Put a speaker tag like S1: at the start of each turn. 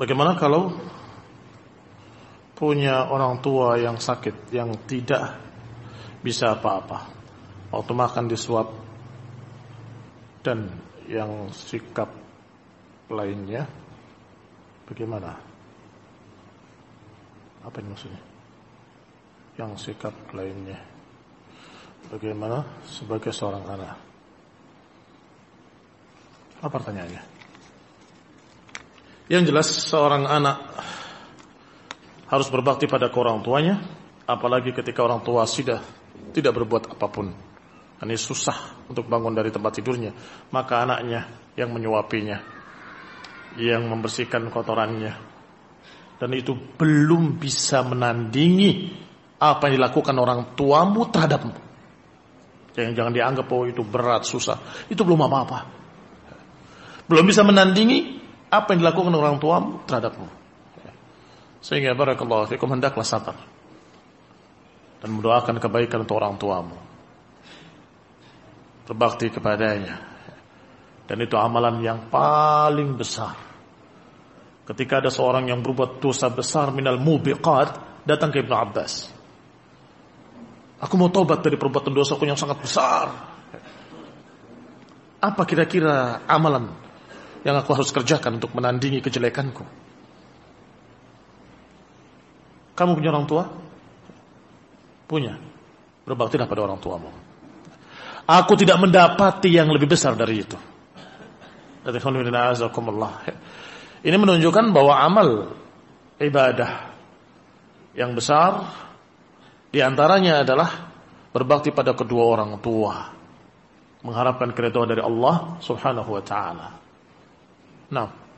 S1: Bagaimana kalau punya orang tua yang sakit, yang tidak bisa apa-apa. Waktu makan disuap dan yang sikap lainnya bagaimana? Apa ini maksudnya? Yang sikap lainnya bagaimana sebagai seorang anak? Apa pertanyaannya? Yang jelas seorang anak harus berbakti pada orang tuanya, apalagi ketika orang tua sudah tidak berbuat apa pun. Ini susah untuk bangun dari tempat tidurnya, maka anaknya yang menyuapinya, yang membersihkan kotorannya, dan itu belum bisa menandingi apa yang dilakukan orang tuamu terhadapmu. Jangan jangan dianggap oh itu berat, susah. Itu belum apa-apa. Belum bisa menandingi apa yang dilakukan orang tuamu terhadapmu. Sehingga barakallahu fikum hendaklah sabar dan mendoakan kebaikan untuk orang tuamu. Berbakti kepadanya. Dan itu amalan yang paling besar. Ketika ada seorang yang berbuat dosa besar minal mubiqat, datang ke Ibnu Abbas. Aku mau tobat dari perbuatan dosaku yang sangat besar. Apa kira-kira amalan yang aku harus kerjakan untuk menandingi kejelekanku? Kamu punya orang tua? Punya. Berbaktilah pada orang tuamu. Aku tidak mendapati yang lebih besar dari itu. Ini menunjukkan bahwa amal ibadah yang besar di antaranya adalah berbakti pada kedua orang tua, mengharapkan keridhaan dari Allah Subhanahu wa taala. No.